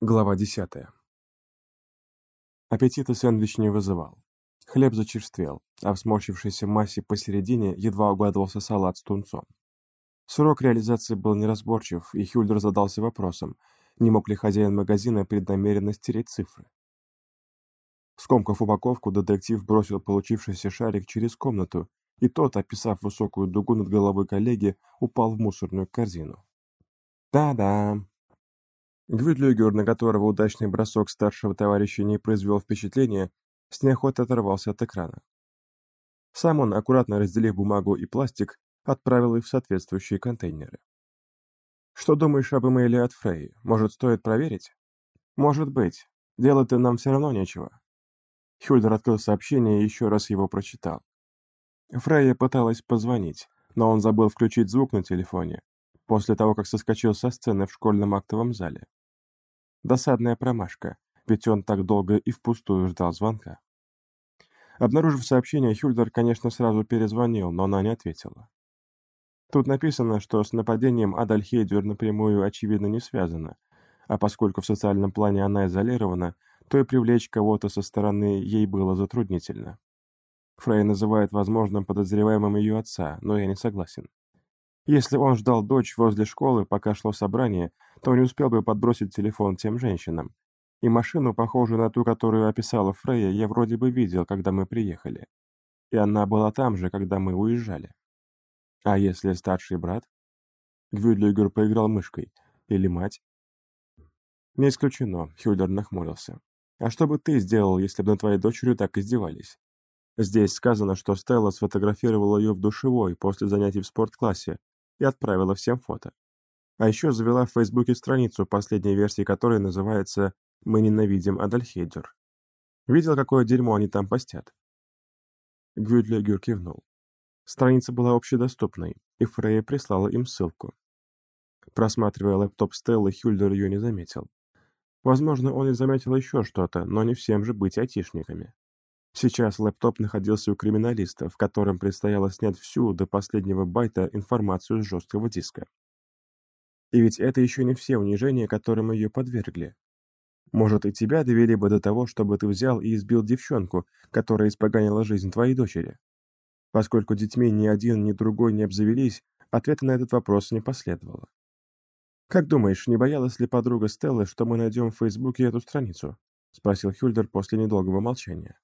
Глава десятая. Аппетита сэндвич не вызывал. Хлеб зачерствел, а в сморщившейся массе посередине едва угадывался салат с тунцом. Срок реализации был неразборчив, и Хюльдер задался вопросом, не мог ли хозяин магазина преднамеренно стереть цифры. Скомкав упаковку, детектив бросил получившийся шарик через комнату, и тот, описав высокую дугу над головой коллеги, упал в мусорную корзину. «Да-да», Гвюдлюгер, на которого удачный бросок старшего товарища не произвел впечатления, с неохотой оторвался от экрана. Сам он, аккуратно разделив бумагу и пластик, отправил их в соответствующие контейнеры. «Что думаешь об имейле от Фрей? Может, стоит проверить?» «Может быть. Делать-то нам все равно нечего». Хюльдер открыл сообщение и еще раз его прочитал. Фрейя пыталась позвонить, но он забыл включить звук на телефоне, после того, как соскочил со сцены в школьном актовом зале. Досадная промашка, ведь он так долго и впустую ждал звонка. Обнаружив сообщение, Хюльдер, конечно, сразу перезвонил, но она не ответила. Тут написано, что с нападением Адальхейдер напрямую очевидно не связано, а поскольку в социальном плане она изолирована, то и привлечь кого-то со стороны ей было затруднительно. Фрей называет возможным подозреваемым ее отца, но я не согласен. Если он ждал дочь возле школы, пока шло собрание, то не успел бы подбросить телефон тем женщинам. И машину, похожую на ту, которую описала Фрейя, я вроде бы видел, когда мы приехали. И она была там же, когда мы уезжали. А если старший брат? Гвюдлигер поиграл мышкой. Или мать? Не исключено, Хюльдер нахмурился. А что бы ты сделал, если бы над твоей дочерью так издевались? Здесь сказано, что Стелла сфотографировала ее в душевой после занятий в спортклассе, и отправила всем фото. А еще завела в Фейсбуке страницу, последней версии которой называется «Мы ненавидим Адальхейдер». Видел, какое дерьмо они там постят?» Гвюдлегер кивнул. Страница была общедоступной, и Фрейя прислала им ссылку. Просматривая лэптоп Стеллы, Хюльдер ее не заметил. Возможно, он и заметил еще что-то, но не всем же быть айтишниками. Сейчас лэптоп находился у криминалиста, в котором предстояло снять всю до последнего байта информацию с жесткого диска. И ведь это еще не все унижения, которым ее подвергли. Может, и тебя довели бы до того, чтобы ты взял и избил девчонку, которая испоганила жизнь твоей дочери. Поскольку детьми ни один, ни другой не обзавелись, ответа на этот вопрос не последовало. «Как думаешь, не боялась ли подруга Стеллы, что мы найдем в Фейсбуке эту страницу?» — спросил Хюльдер после недолгого молчания.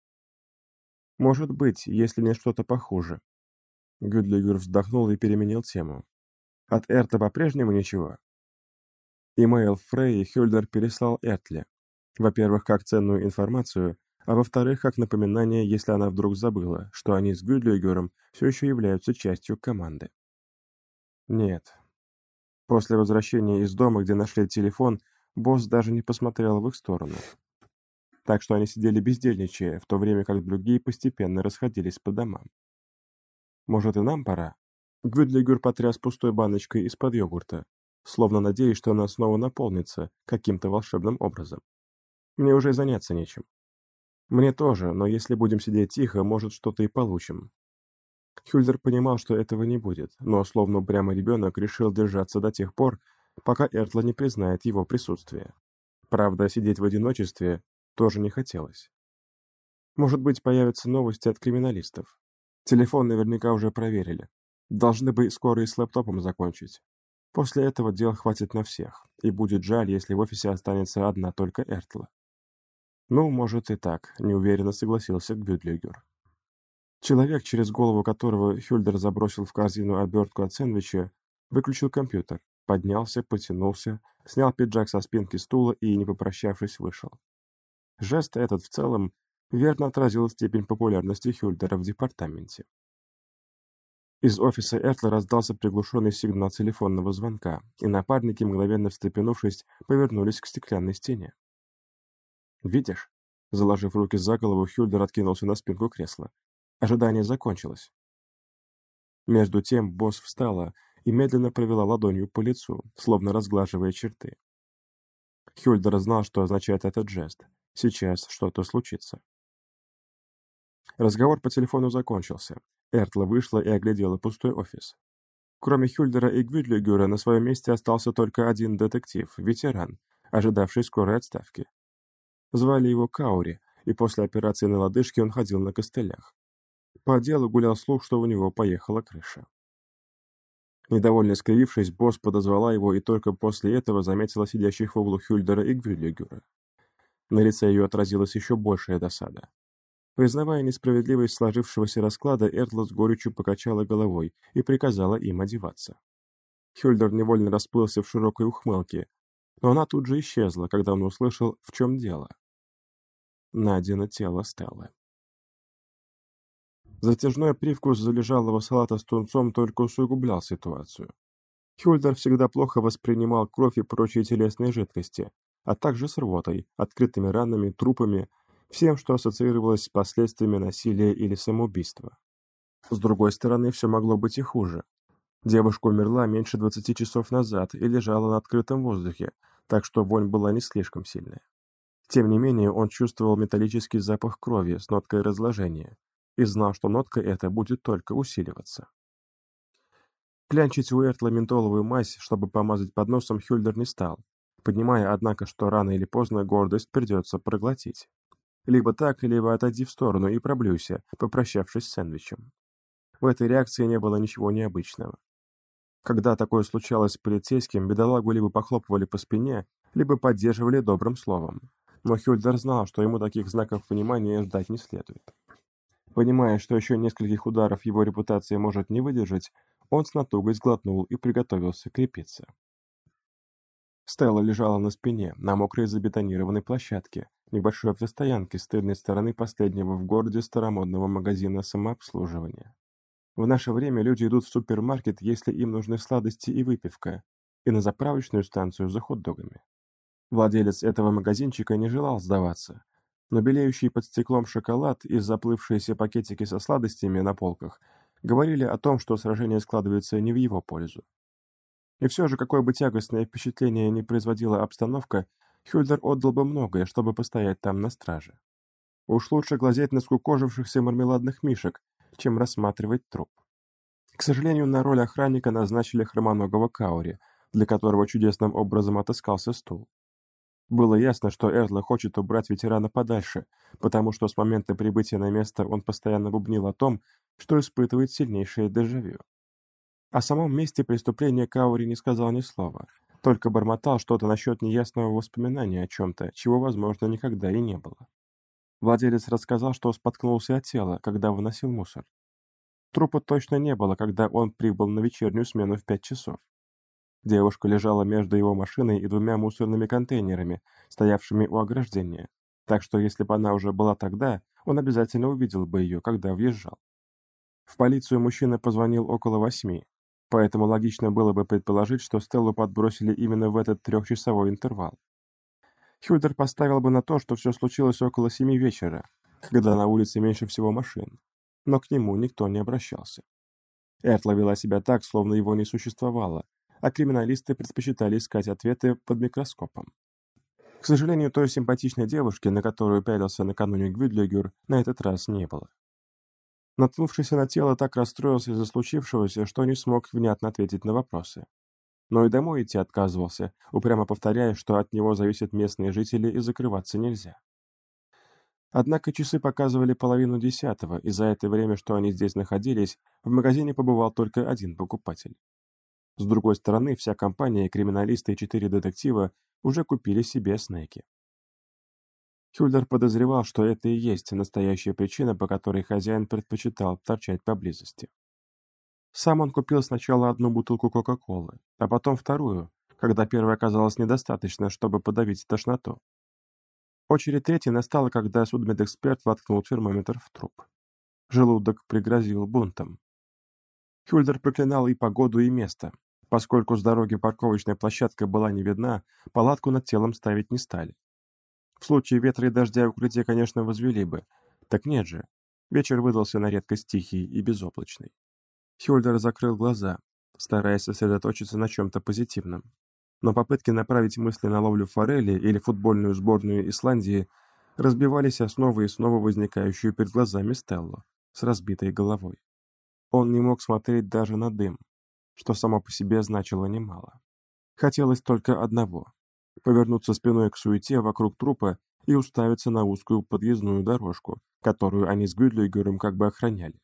Может быть, если не что-то похуже. Гюдлигер вздохнул и переменил тему. От Эрта по-прежнему ничего. Имейл Фрей Хюльдер переслал Эртле. Во-первых, как ценную информацию, а во-вторых, как напоминание, если она вдруг забыла, что они с Гюдлигером все еще являются частью команды. Нет. После возвращения из дома, где нашли телефон, босс даже не посмотрел в их сторону так что они сидели бездельничая, в то время как другие постепенно расходились по домам. «Может, и нам пора?» Гвюдлигер потряс пустой баночкой из-под йогурта, словно надеясь, что она снова наполнится каким-то волшебным образом. «Мне уже заняться нечем». «Мне тоже, но если будем сидеть тихо, может, что-то и получим». Хюльдер понимал, что этого не будет, но, словно прямо ребенок, решил держаться до тех пор, пока Эртла не признает его присутствие. Правда, сидеть в одиночестве тоже не хотелось. Может быть, появятся новости от криминалистов. Телефон наверняка уже проверили. Должны бы скоро и с лэптопом закончить. После этого дел хватит на всех, и будет жаль, если в офисе останется одна только Эртла. Ну, может и так, неуверенно согласился Гвюдлигер. Человек, через голову которого Хюльдер забросил в корзину обертку от сэндвича, выключил компьютер, поднялся, потянулся, снял пиджак со спинки стула и, не попрощавшись, вышел. Жест этот в целом верно отразил степень популярности Хюльдера в департаменте. Из офиса Эртла раздался приглушенный сигнал телефонного звонка, и напарники, мгновенно встрепенувшись, повернулись к стеклянной стене. «Видишь?» Заложив руки за голову, Хюльдер откинулся на спинку кресла. Ожидание закончилось. Между тем босс встала и медленно провела ладонью по лицу, словно разглаживая черты. Хюльдер знал, что означает этот жест, Сейчас что-то случится. Разговор по телефону закончился. Эртла вышла и оглядела пустой офис. Кроме Хюльдера и Гвюдлигера на своем месте остался только один детектив, ветеран, ожидавший скорой отставки. Звали его Каури, и после операции на лодыжке он ходил на костылях. По делу гулял слух, что у него поехала крыша. Недовольно скривившись, босс подозвала его и только после этого заметила сидящих в углу Хюльдера и Гвюдлигера. На лице ее отразилась еще большая досада. Признавая несправедливость сложившегося расклада, Эртла с горечью покачала головой и приказала им одеваться. Хюльдер невольно расплылся в широкой ухмылке, но она тут же исчезла, когда он услышал, в чем дело. Надя тело Стеллы. Затяжной привкус залежалого салата с тунцом только усугублял ситуацию. Хюльдер всегда плохо воспринимал кровь и прочие телесные жидкости, а также с рвотой, открытыми ранами, трупами всем, что ассоциировалось с последствиями насилия или самоубийства. С другой стороны, все могло быть и хуже. Девушка умерла меньше 20 часов назад и лежала на открытом воздухе, так что вонь была не слишком сильная. Тем не менее, он чувствовал металлический запах крови с ноткой разложения и знал, что нотка эта будет только усиливаться. Клянчить у Эртла ментоловую мазь, чтобы помазать под носом, Хюльдер не стал, понимая, однако, что рано или поздно гордость придется проглотить. Либо так, либо отойди в сторону и проблюйся, попрощавшись с сэндвичем. В этой реакции не было ничего необычного. Когда такое случалось с полицейским, бедолагу либо похлопывали по спине, либо поддерживали добрым словом. Но Хюльдер знал, что ему таких знаков внимания ждать не следует. Понимая, что еще нескольких ударов его репутация может не выдержать, он с натугой сглотнул и приготовился крепиться. Стелла лежала на спине, на мокрой забетонированной площадке, небольшой автостоянке с тыльной стороны последнего в городе старомодного магазина самообслуживания. В наше время люди идут в супермаркет, если им нужны сладости и выпивка, и на заправочную станцию за хот-догами. Владелец этого магазинчика не желал сдаваться, но белеющий под стеклом шоколад и заплывшиеся пакетики со сладостями на полках говорили о том, что сражение складывается не в его пользу. И все же, какое бы тягостное впечатление не производила обстановка, Хюльдер отдал бы многое, чтобы постоять там на страже. Уж лучше глазеть на скукожившихся мармеладных мишек, чем рассматривать труп. К сожалению, на роль охранника назначили хромоногого Каури, для которого чудесным образом отыскался стул. Было ясно, что Эрла хочет убрать ветерана подальше, потому что с момента прибытия на место он постоянно бубнил о том, что испытывает сильнейшее дежавю. О самом месте преступления Каури не сказал ни слова, только бормотал что-то насчет неясного воспоминания о чем-то, чего, возможно, никогда и не было. Владелец рассказал, что споткнулся от тела, когда выносил мусор. Трупа точно не было, когда он прибыл на вечернюю смену в пять часов. Девушка лежала между его машиной и двумя мусорными контейнерами, стоявшими у ограждения, так что если бы она уже была тогда, он обязательно увидел бы ее, когда въезжал. В полицию мужчина позвонил около восьми, Поэтому логично было бы предположить, что Стеллу подбросили именно в этот трехчасовой интервал. Хюльдер поставил бы на то, что все случилось около семи вечера, когда на улице меньше всего машин, но к нему никто не обращался. Эртла вела себя так, словно его не существовало, а криминалисты предпочитали искать ответы под микроскопом. К сожалению, той симпатичной девушки, на которую пялился накануне Гвюдлигер, на этот раз не было. Наткнувшийся на тело так расстроился из-за случившегося, что не смог внятно ответить на вопросы. Но и домой идти отказывался, упрямо повторяя, что от него зависят местные жители и закрываться нельзя. Однако часы показывали половину десятого, и за это время, что они здесь находились, в магазине побывал только один покупатель. С другой стороны, вся компания, криминалисты и четыре детектива уже купили себе снеки. Хюльдер подозревал, что это и есть настоящая причина, по которой хозяин предпочитал торчать поблизости. Сам он купил сначала одну бутылку Кока-Колы, а потом вторую, когда первая оказалась недостаточно, чтобы подавить тошноту. Очередь третьей настала, когда судмедэксперт воткнул термометр в труп. Желудок пригрозил бунтом. Хюльдер проклинал и погоду, и место. Поскольку с дороги парковочная площадка была не видна, палатку над телом ставить не стали. В случае ветра и дождя укрытие, конечно, возвели бы. Так нет же. Вечер выдался на редкость тихий и безоблачный. Хюльдер закрыл глаза, стараясь сосредоточиться на чем-то позитивном. Но попытки направить мысли на ловлю форели или футбольную сборную Исландии разбивались о снова и снова возникающую перед глазами Стеллу с разбитой головой. Он не мог смотреть даже на дым, что само по себе значило немало. Хотелось только одного повернуться спиной к суете вокруг трупа и уставиться на узкую подъездную дорожку, которую они с Гюдлигером как бы охраняли.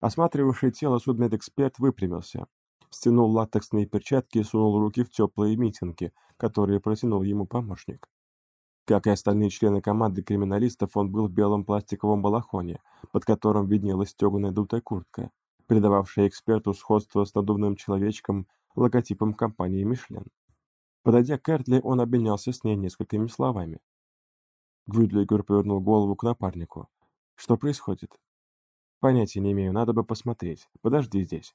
Осматривавший тело судмедэксперт выпрямился, стянул латексные перчатки и сунул руки в теплые митинги, которые протянул ему помощник. Как и остальные члены команды криминалистов, он был в белом пластиковом балахоне, под которым виднелась стеганая дутая куртка, придававшая эксперту сходство с надувным человечком логотипом компании «Мишлен». Подойдя к Эртли, он обменялся с ней несколькими словами. Гвюдлигер повернул голову к напарнику. «Что происходит?» «Понятия не имею, надо бы посмотреть. Подожди здесь».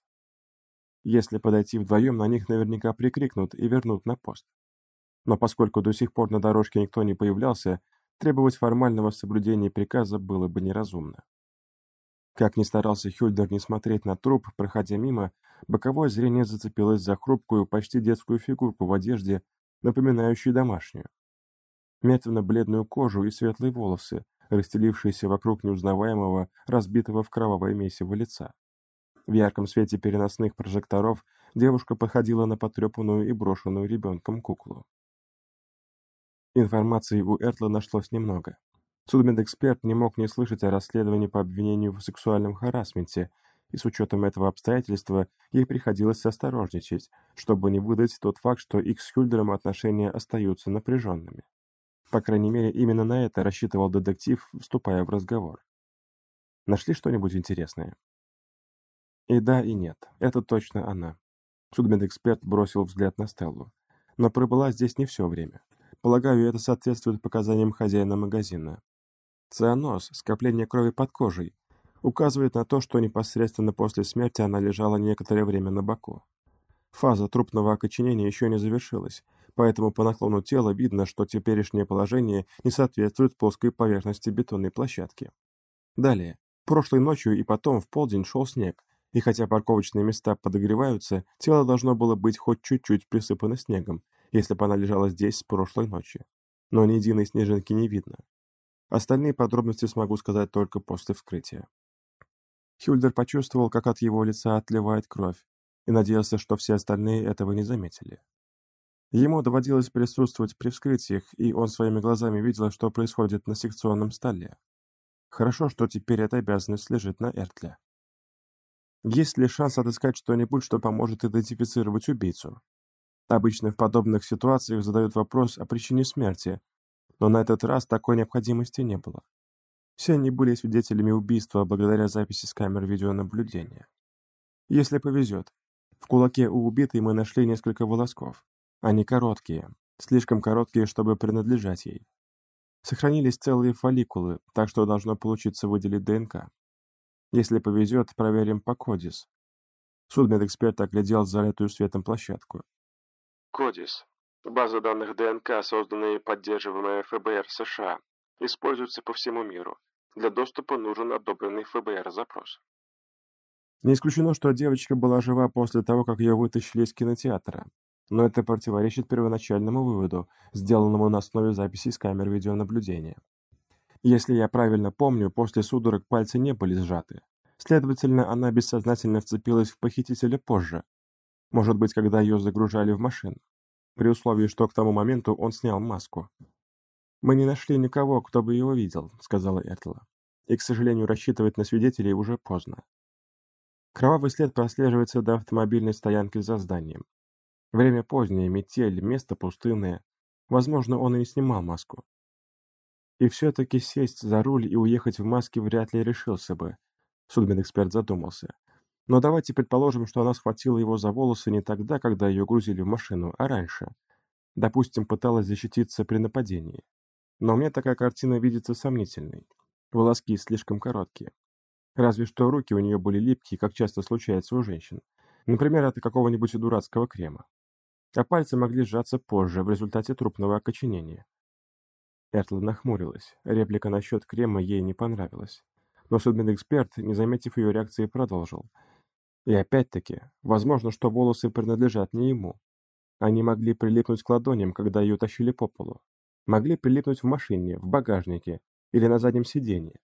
Если подойти вдвоем, на них наверняка прикрикнут и вернут на пост. Но поскольку до сих пор на дорожке никто не появлялся, требовать формального соблюдения приказа было бы неразумно. Как ни старался Хюльдер не смотреть на труп, проходя мимо, боковое зрение зацепилось за хрупкую, почти детскую фигурку в одежде, напоминающую домашнюю. Мертвенно-бледную кожу и светлые волосы, расстелившиеся вокруг неузнаваемого, разбитого в кровавое месиво лица. В ярком свете переносных прожекторов девушка походила на потрепанную и брошенную ребенком куклу. Информации у Эртла нашлось немного. Судмедэксперт не мог не слышать о расследовании по обвинению в сексуальном харасменте, и с учетом этого обстоятельства ей приходилось осторожничать, чтобы не выдать тот факт, что их с Хюльдером отношения остаются напряженными. По крайней мере, именно на это рассчитывал детектив, вступая в разговор. Нашли что-нибудь интересное? И да, и нет. Это точно она. Судмедэксперт бросил взгляд на Стеллу. Но пробыла здесь не все время. Полагаю, это соответствует показаниям хозяина магазина. Цианоз, скопление крови под кожей, указывает на то, что непосредственно после смерти она лежала некоторое время на боку. Фаза трупного окоченения еще не завершилась, поэтому по наклону тела видно, что теперешнее положение не соответствует плоской поверхности бетонной площадки. Далее. Прошлой ночью и потом в полдень шел снег, и хотя парковочные места подогреваются, тело должно было быть хоть чуть-чуть присыпано снегом, если бы она лежала здесь с прошлой ночи. Но ни единой снежинки не видно. Остальные подробности смогу сказать только после вскрытия. Хюльдер почувствовал, как от его лица отливает кровь, и надеялся, что все остальные этого не заметили. Ему доводилось присутствовать при вскрытиях, и он своими глазами видел, что происходит на секционном столе. Хорошо, что теперь эта обязанность лежит на Эртле. Есть ли шанс отыскать что-нибудь, что поможет идентифицировать убийцу? Обычно в подобных ситуациях задают вопрос о причине смерти, но на этот раз такой необходимости не было. Все они были свидетелями убийства благодаря записи с камер видеонаблюдения. Если повезет, в кулаке у убитой мы нашли несколько волосков. Они короткие, слишком короткие, чтобы принадлежать ей. Сохранились целые фолликулы, так что должно получиться выделить ДНК. Если повезет, проверим по Кодис. Судмедэксперт оглядел залитую светом площадку. Кодис. База данных ДНК, созданная и поддерживаемая ФБР США, используется по всему миру. Для доступа нужен одобренный ФБР запрос. Не исключено, что девочка была жива после того, как ее вытащили из кинотеатра. Но это противоречит первоначальному выводу, сделанному на основе записей с камер видеонаблюдения. Если я правильно помню, после судорог пальцы не были сжаты. Следовательно, она бессознательно вцепилась в похитителя позже, может быть, когда ее загружали в машину. При условии, что к тому моменту он снял маску. «Мы не нашли никого, кто бы его видел», — сказала Эртла. «И, к сожалению, рассчитывать на свидетелей уже поздно». Кровавый след прослеживается до автомобильной стоянки за зданием. Время позднее, метель, место пустынное. Возможно, он и не снимал маску. И все-таки сесть за руль и уехать в маске вряд ли решился бы. Судмедэксперт задумался. Но давайте предположим, что она схватила его за волосы не тогда, когда ее грузили в машину, а раньше. Допустим, пыталась защититься при нападении. Но мне такая картина видится сомнительной. Волоски слишком короткие. Разве что руки у нее были липкие, как часто случается у женщин. Например, от какого-нибудь дурацкого крема. А пальцы могли сжаться позже, в результате трупного окоченения. Эртла нахмурилась. Реплика насчет крема ей не понравилась. Но судмедэксперт, не заметив ее реакции, продолжил. И опять-таки, возможно, что волосы принадлежат не ему. Они могли прилипнуть к ладоням, когда ее тащили по полу. Могли прилипнуть в машине, в багажнике или на заднем сиденье.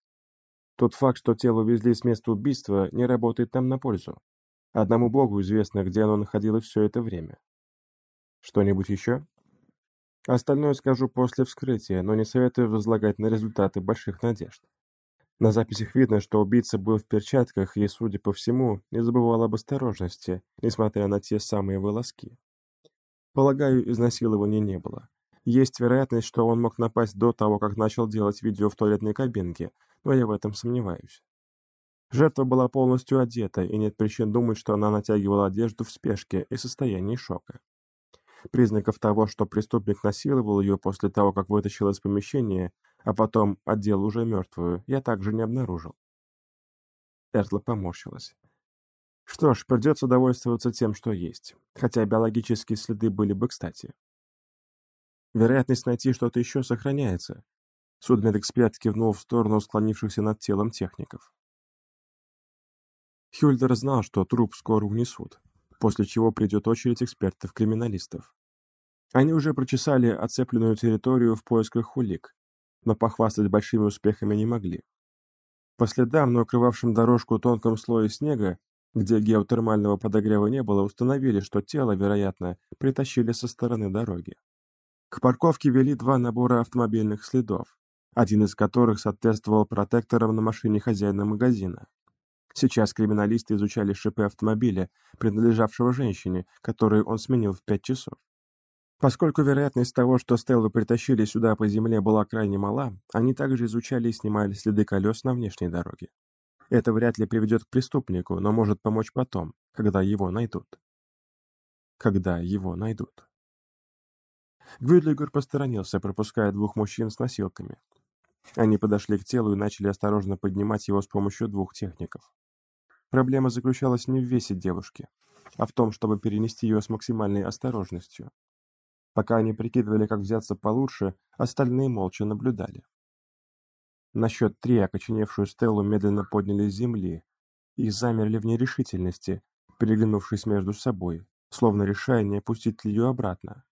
Тот факт, что тело увезли с места убийства, не работает нам на пользу. Одному богу известно, где оно находилось все это время. Что-нибудь еще? Остальное скажу после вскрытия, но не советую возлагать на результаты больших надежд. На записях видно, что убийца был в перчатках и, судя по всему, не забывал об осторожности, несмотря на те самые волоски. Полагаю, изнасилования не было. Есть вероятность, что он мог напасть до того, как начал делать видео в туалетной кабинке, но я в этом сомневаюсь. Жертва была полностью одета, и нет причин думать, что она натягивала одежду в спешке и состоянии шока. Признаков того, что преступник насиловал ее после того, как вытащил из помещения, а потом отдел уже мертвую, я также не обнаружил. Эртла поморщилась. Что ж, придется довольствоваться тем, что есть, хотя биологические следы были бы кстати. Вероятность найти что-то еще сохраняется. Судмедэксперт кивнул в сторону склонившихся над телом техников. Хюльдер знал, что труп скоро унесут, после чего придет очередь экспертов-криминалистов. Они уже прочесали оцепленную территорию в поисках улик, но похвастать большими успехами не могли. По следам, но укрывавшим дорожку тонком слое снега, где геотермального подогрева не было, установили, что тело, вероятно, притащили со стороны дороги. К парковке вели два набора автомобильных следов, один из которых соответствовал протекторам на машине хозяина магазина. Сейчас криминалисты изучали шипы автомобиля, принадлежавшего женщине, которую он сменил в пять часов. Поскольку вероятность того, что Стеллу притащили сюда по земле, была крайне мала, они также изучали и снимали следы колес на внешней дороге. Это вряд ли приведет к преступнику, но может помочь потом, когда его найдут. Когда его найдут. Гвюдлигер посторонился, пропуская двух мужчин с носилками. Они подошли к телу и начали осторожно поднимать его с помощью двух техников. Проблема заключалась не в весе девушки, а в том, чтобы перенести ее с максимальной осторожностью. Пока они прикидывали, как взяться получше, остальные молча наблюдали. На счет три окоченевшую Стеллу медленно подняли с земли и замерли в нерешительности, переглянувшись между собой, словно решая, не опустить ли ее обратно.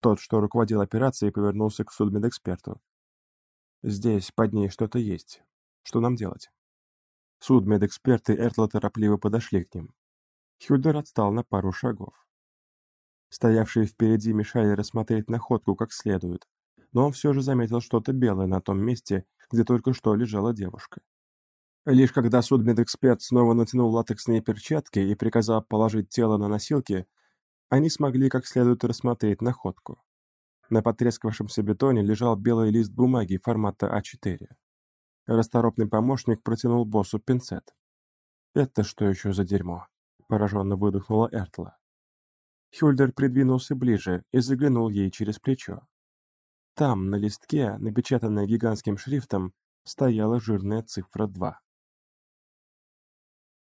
Тот, что руководил операцией, повернулся к судмедэксперту. «Здесь, под ней, что-то есть. Что нам делать?» Судмедэксперты Эртла торопливо подошли к ним. Хюльдер отстал на пару шагов. Стоявшие впереди мешали рассмотреть находку как следует, но он все же заметил что-то белое на том месте, где только что лежала девушка. Лишь когда судмедэксперт снова натянул латексные перчатки и приказал положить тело на носилки, они смогли как следует рассмотреть находку. На потрескавшемся бетоне лежал белый лист бумаги формата А4. Расторопный помощник протянул боссу пинцет. «Это что еще за дерьмо?» – пораженно выдохнула Эртла. Хюльдер придвинулся ближе и заглянул ей через плечо. Там, на листке, напечатанной гигантским шрифтом, стояла жирная цифра 2.